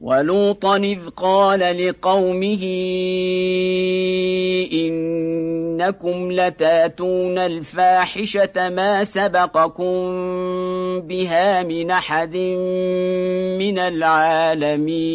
ولوطا إذ قال لقومه إنكم لتاتون الفاحشة ما سبقكم بها من أحد من العالمين.